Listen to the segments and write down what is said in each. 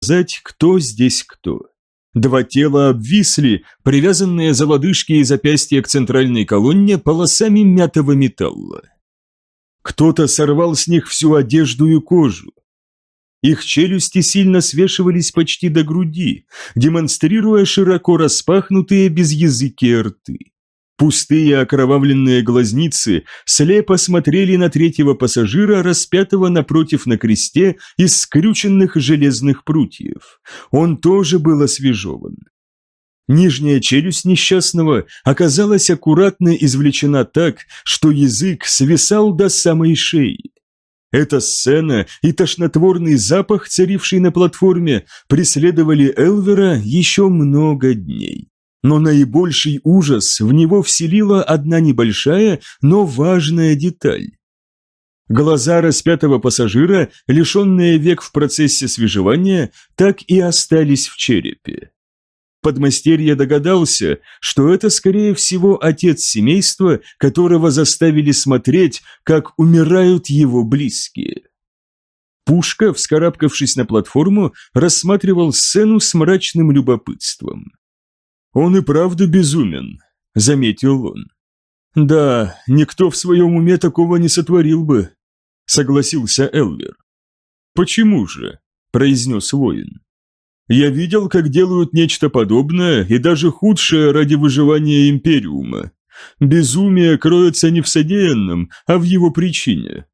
сказать, кто здесь кто. Два тела обвисли, привязанные за лодыжки и запястья к центральной колонне полосами мятого металла. Кто-то сорвал с них всю одежду и кожу. Их челюсти сильно свешивались почти до груди, демонстрируя широко распахнутые безязыкие рты. Пустые окровавленные глазницы слепо смотрели на третьего пассажира, распятого напротив на кресте из скрюченных железных прутьев. Он тоже был освежеван. Нижняя челюсть несчастного оказалась аккуратно извлечена так, что язык свисал до самой шеи. Эта сцена и тошнотворный запах, царивший на платформе, преследовали Элвера еще много дней. Но наибольший ужас в него вселила одна небольшая, но важная деталь. Глаза распятого пассажира, лишенные век в процессе свежевания, так и остались в черепе. Подмастерье догадался, что это, скорее всего, отец семейства, которого заставили смотреть, как умирают его близкие. Пушка, вскарабкавшись на платформу, рассматривал сцену с мрачным любопытством. «Он и правда безумен», — заметил он. «Да, никто в своем уме такого не сотворил бы», — согласился Элвер. «Почему же?» — произнес воин. «Я видел, как делают нечто подобное и даже худшее ради выживания Империума. Безумие кроется не в содеянном, а в его причине.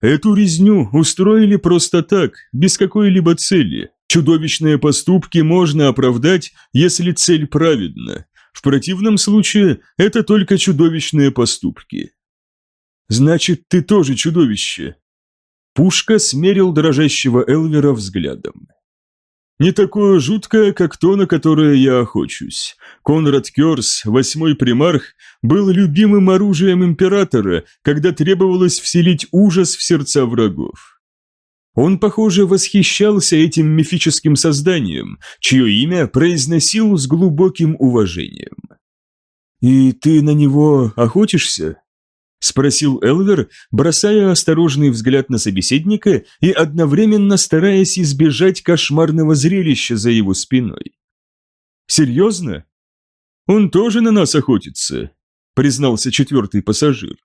Эту резню устроили просто так, без какой-либо цели, Чудовищные поступки можно оправдать, если цель праведна. В противном случае это только чудовищные поступки. Значит, ты тоже чудовище. Пушка смерил дрожащего Элвера взглядом. Не такое жуткое, как то, на которое я охочусь. Конрад Кёрс, восьмой примарх, был любимым оружием императора, когда требовалось вселить ужас в сердца врагов. Он, похоже, восхищался этим мифическим созданием, чье имя произносил с глубоким уважением. «И ты на него охотишься?» – спросил Элвер, бросая осторожный взгляд на собеседника и одновременно стараясь избежать кошмарного зрелища за его спиной. «Серьезно? Он тоже на нас охотится», – признался четвертый пассажир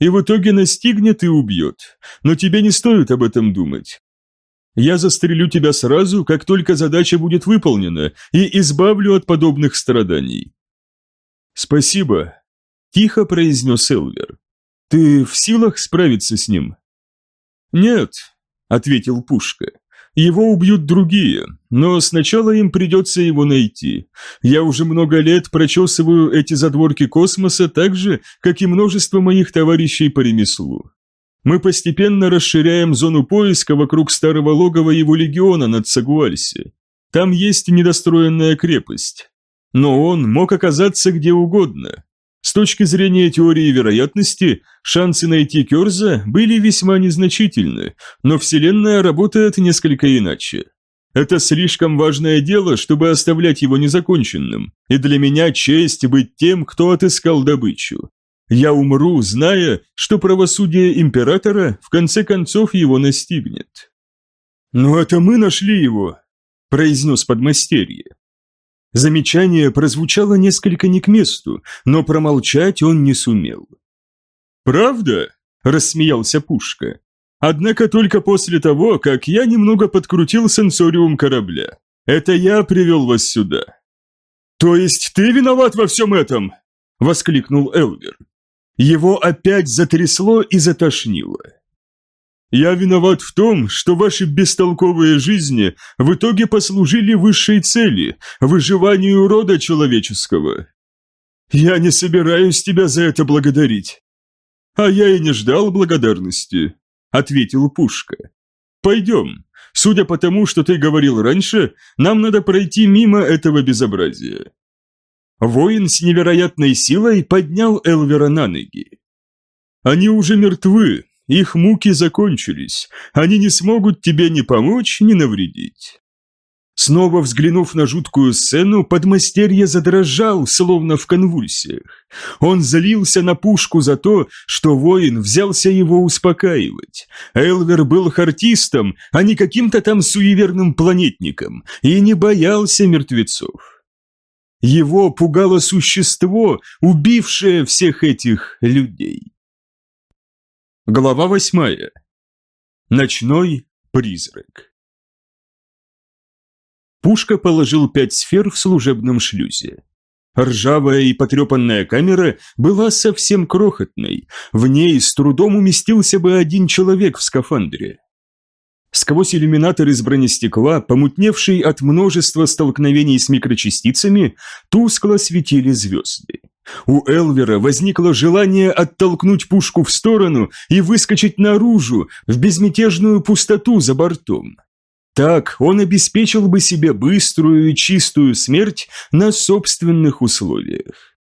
и в итоге настигнет и убьет. Но тебе не стоит об этом думать. Я застрелю тебя сразу, как только задача будет выполнена, и избавлю от подобных страданий». «Спасибо», – тихо произнес Элвер. «Ты в силах справиться с ним?» «Нет», – ответил Пушка. Его убьют другие, но сначала им придется его найти. Я уже много лет прочесываю эти задворки космоса так же, как и множество моих товарищей по ремеслу. Мы постепенно расширяем зону поиска вокруг старого логова его легиона над Сагуальсе. Там есть недостроенная крепость. Но он мог оказаться где угодно. С точки зрения теории вероятности, шансы найти Керза были весьма незначительны, но Вселенная работает несколько иначе. Это слишком важное дело, чтобы оставлять его незаконченным, и для меня честь быть тем, кто отыскал добычу. Я умру, зная, что правосудие императора в конце концов его настигнет. «Но это мы нашли его», – произнес подмастерье. Замечание прозвучало несколько не к месту, но промолчать он не сумел. «Правда?» – рассмеялся Пушка. «Однако только после того, как я немного подкрутил сенсориум корабля. Это я привел вас сюда». «То есть ты виноват во всем этом?» – воскликнул Элвер. Его опять затрясло и затошнило. Я виноват в том, что ваши бестолковые жизни в итоге послужили высшей цели – выживанию рода человеческого. Я не собираюсь тебя за это благодарить. А я и не ждал благодарности, – ответил Пушка. Пойдем. Судя по тому, что ты говорил раньше, нам надо пройти мимо этого безобразия. Воин с невероятной силой поднял Элвера на ноги. Они уже мертвы, их муки закончились, они не смогут тебе ни помочь, ни навредить. Снова взглянув на жуткую сцену, подмастерье задрожал, словно в конвульсиях. Он залился на пушку за то, что воин взялся его успокаивать. Элвер был хартистом, а не каким-то там суеверным планетником, и не боялся мертвецов. Его пугало существо, убившее всех этих людей. Глава восьмая. Ночной призрак. Пушка положил пять сфер в служебном шлюзе. Ржавая и потрепанная камера была совсем крохотной, в ней с трудом уместился бы один человек в скафандре. Сквозь иллюминатор из бронестекла, помутневший от множества столкновений с микрочастицами, тускло светили звезды. У Элвера возникло желание оттолкнуть пушку в сторону и выскочить наружу, в безмятежную пустоту за бортом. Так он обеспечил бы себе быструю и чистую смерть на собственных условиях.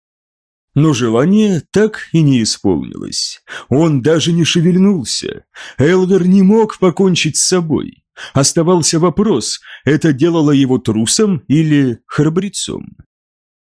Но желание так и не исполнилось. Он даже не шевельнулся. Элвер не мог покончить с собой. Оставался вопрос, это делало его трусом или храбрецом.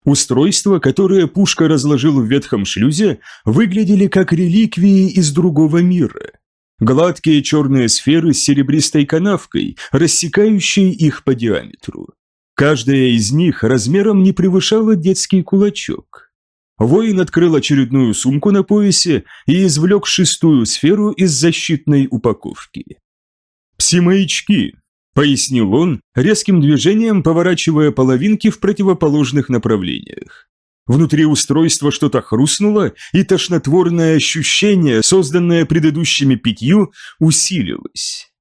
Устройства, которые Пушка разложил в ветхом шлюзе, выглядели как реликвии из другого мира. Гладкие черные сферы с серебристой канавкой, рассекающие их по диаметру. Каждая из них размером не превышала детский кулачок. Воин открыл очередную сумку на поясе и извлек шестую сферу из защитной упаковки. «Пси-маячки», — пояснил он, резким движением поворачивая половинки в противоположных направлениях. Внутри устройства что-то хрустнуло, и тошнотворное ощущение, созданное предыдущими пятью, усилилось.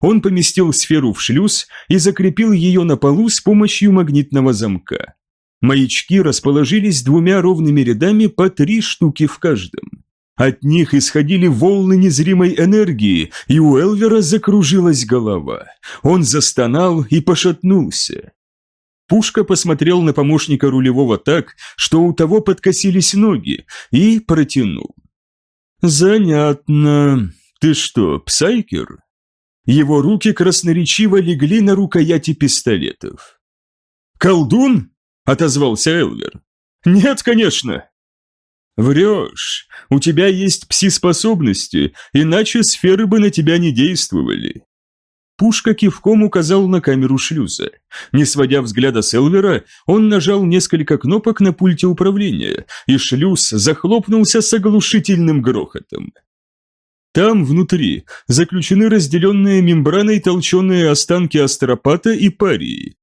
Он поместил сферу в шлюз и закрепил ее на полу с помощью магнитного замка. Маячки расположились двумя ровными рядами по три штуки в каждом. От них исходили волны незримой энергии, и у Элвера закружилась голова. Он застонал и пошатнулся. Пушка посмотрел на помощника рулевого так, что у того подкосились ноги, и протянул. «Занятно. Ты что, псайкер?» Его руки красноречиво легли на рукояти пистолетов. «Колдун?» – отозвался Элвер. «Нет, конечно!» «Врешь. У тебя есть пси-способности, иначе сферы бы на тебя не действовали. Пушка кивком указал на камеру шлюза. Не сводя взгляда с Элвера, он нажал несколько кнопок на пульте управления, и шлюз захлопнулся с оглушительным грохотом. Там, внутри, заключены разделенные мембраной толченые останки астропата и парии.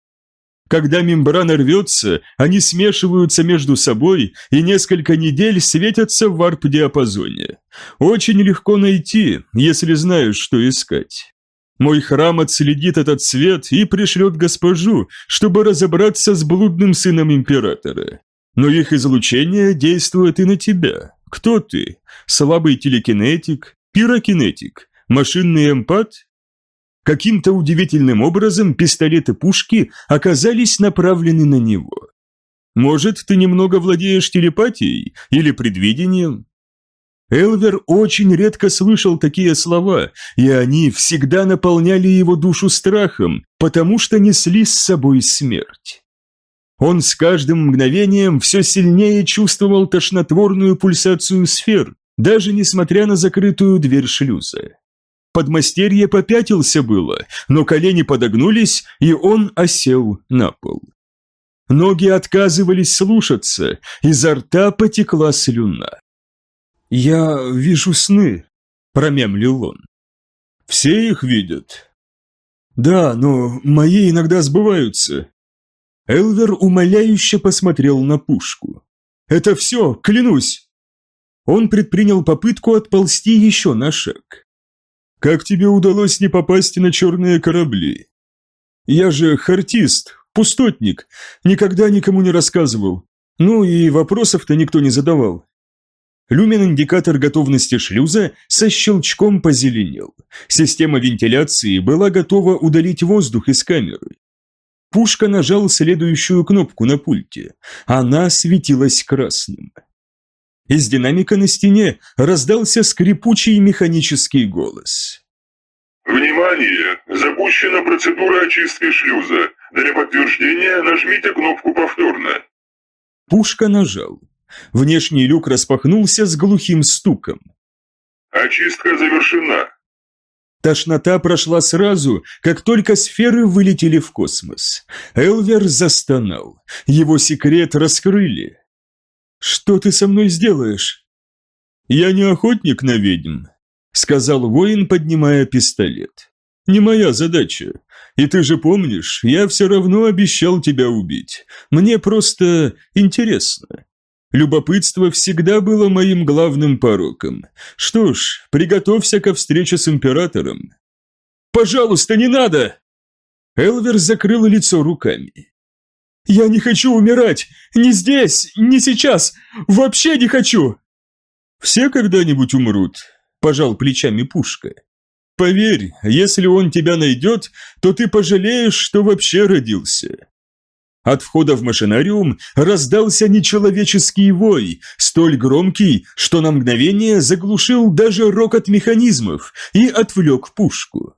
Когда мембрана рвется, они смешиваются между собой и несколько недель светятся в варп-диапазоне. Очень легко найти, если знаешь, что искать. Мой храм отследит этот свет и пришлет госпожу, чтобы разобраться с блудным сыном императора. Но их излучение действует и на тебя. Кто ты? Слабый телекинетик? Пирокинетик? Машинный эмпат? Каким-то удивительным образом пистолеты-пушки оказались направлены на него. Может, ты немного владеешь телепатией или предвидением? Элвер очень редко слышал такие слова, и они всегда наполняли его душу страхом, потому что несли с собой смерть. Он с каждым мгновением все сильнее чувствовал тошнотворную пульсацию сфер, даже несмотря на закрытую дверь шлюза. Подмастерье попятился было, но колени подогнулись, и он осел на пол. Ноги отказывались слушаться, изо рта потекла слюна. «Я вижу сны», – промямлил он. «Все их видят?» «Да, но мои иногда сбываются». Элвер умоляюще посмотрел на пушку. «Это все, клянусь!» Он предпринял попытку отползти еще на шаг. «Как тебе удалось не попасть на черные корабли?» «Я же хартист, пустотник, никогда никому не рассказывал. Ну и вопросов-то никто не задавал. Люмен-индикатор готовности шлюза со щелчком позеленел. Система вентиляции была готова удалить воздух из камеры. Пушка нажал следующую кнопку на пульте. Она светилась красным. Из динамика на стене раздался скрипучий механический голос. Внимание! Запущена процедура очистки шлюза. Для подтверждения нажмите кнопку «Повторно». Пушка нажал. Внешний люк распахнулся с глухим стуком. Очистка завершена. Тошнота прошла сразу, как только сферы вылетели в космос. Элвер застонал. Его секрет раскрыли. «Что ты со мной сделаешь?» «Я не охотник на ведьм», — сказал воин, поднимая пистолет. «Не моя задача. И ты же помнишь, я все равно обещал тебя убить. Мне просто интересно». Любопытство всегда было моим главным пороком. Что ж, приготовься ко встрече с императором. «Пожалуйста, не надо!» Элвер закрыл лицо руками. «Я не хочу умирать! Не здесь, не сейчас! Вообще не хочу!» «Все когда-нибудь умрут», – пожал плечами Пушка. «Поверь, если он тебя найдет, то ты пожалеешь, что вообще родился». От входа в машинариум раздался нечеловеческий вой, столь громкий, что на мгновение заглушил даже рокот механизмов и отвлек пушку.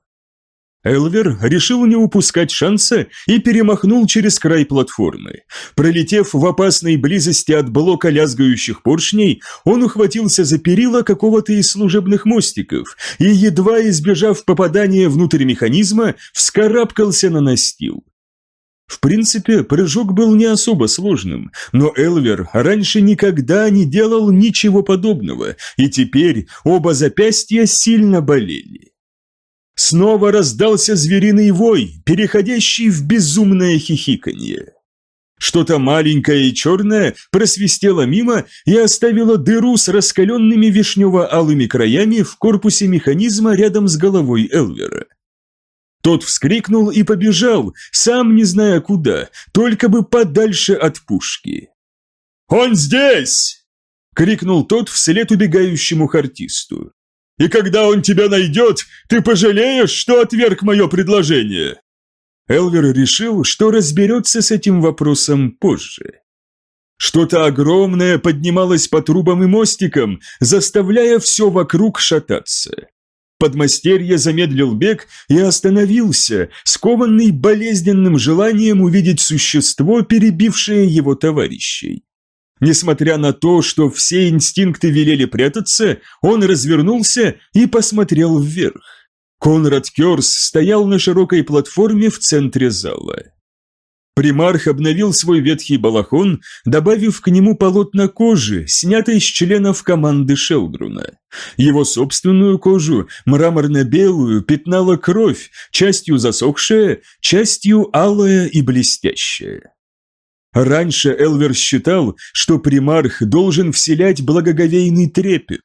Элвер решил не упускать шанса и перемахнул через край платформы. Пролетев в опасной близости от блока лязгающих поршней, он ухватился за перила какого-то из служебных мостиков и, едва избежав попадания внутрь механизма, вскарабкался на настил. В принципе, прыжок был не особо сложным, но Элвер раньше никогда не делал ничего подобного, и теперь оба запястья сильно болели. Снова раздался звериный вой, переходящий в безумное хихиканье. Что-то маленькое и черное просвистело мимо и оставило дыру с раскаленными вишнево-алыми краями в корпусе механизма рядом с головой Элвера. Тот вскрикнул и побежал, сам не зная куда, только бы подальше от пушки. «Он здесь!» — крикнул тот вслед убегающему хартисту. И когда он тебя найдет, ты пожалеешь, что отверг мое предложение!» Элвер решил, что разберется с этим вопросом позже. Что-то огромное поднималось по трубам и мостикам, заставляя все вокруг шататься. Подмастерье замедлил бег и остановился, скованный болезненным желанием увидеть существо, перебившее его товарищей. Несмотря на то, что все инстинкты велели прятаться, он развернулся и посмотрел вверх. Конрад Кёрс стоял на широкой платформе в центре зала. Примарх обновил свой ветхий балахон, добавив к нему полотна кожи, снятой с членов команды Шелдруна. Его собственную кожу, мраморно-белую, пятнала кровь, частью засохшая, частью алая и блестящая. Раньше Элвер считал, что примарх должен вселять благоговейный трепет.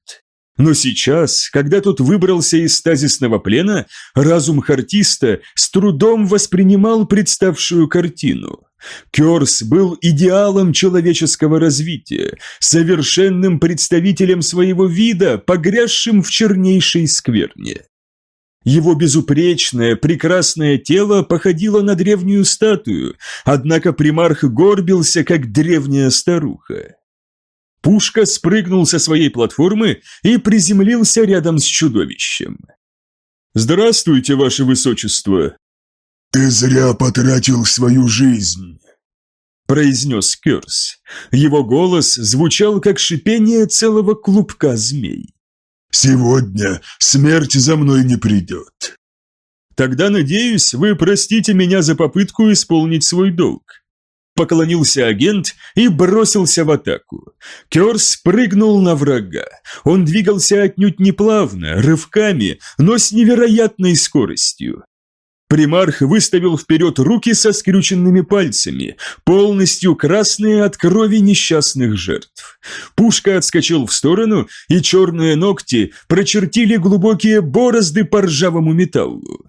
Но сейчас, когда тот выбрался из стазисного плена, разум Хартиста с трудом воспринимал представшую картину. Керс был идеалом человеческого развития, совершенным представителем своего вида, погрязшим в чернейшей скверне. Его безупречное, прекрасное тело походило на древнюю статую, однако примарх горбился, как древняя старуха. Пушка спрыгнул со своей платформы и приземлился рядом с чудовищем. «Здравствуйте, ваше высочество!» «Ты зря потратил свою жизнь!» произнес Керс. Его голос звучал, как шипение целого клубка змей. Сегодня смерть за мной не придет. Тогда, надеюсь, вы простите меня за попытку исполнить свой долг. Поклонился агент и бросился в атаку. Керс прыгнул на врага. Он двигался отнюдь не плавно, рывками, но с невероятной скоростью. Примарх выставил вперед руки со скрюченными пальцами, полностью красные от крови несчастных жертв. Пушка отскочил в сторону, и черные ногти прочертили глубокие борозды по ржавому металлу.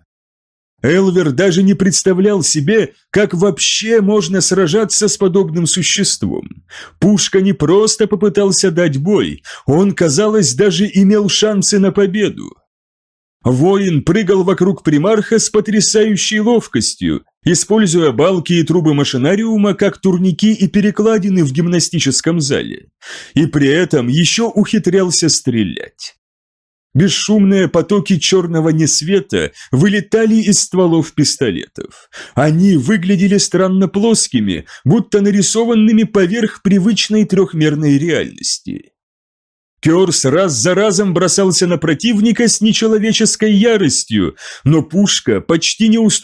Элвер даже не представлял себе, как вообще можно сражаться с подобным существом. Пушка не просто попытался дать бой, он, казалось, даже имел шансы на победу. Воин прыгал вокруг примарха с потрясающей ловкостью, используя балки и трубы машинариума как турники и перекладины в гимнастическом зале. И при этом еще ухитрялся стрелять. Бесшумные потоки черного несвета вылетали из стволов пистолетов. Они выглядели странно плоскими, будто нарисованными поверх привычной трехмерной реальности. Керс раз за разом бросался на противника с нечеловеческой яростью, но пушка почти не уступала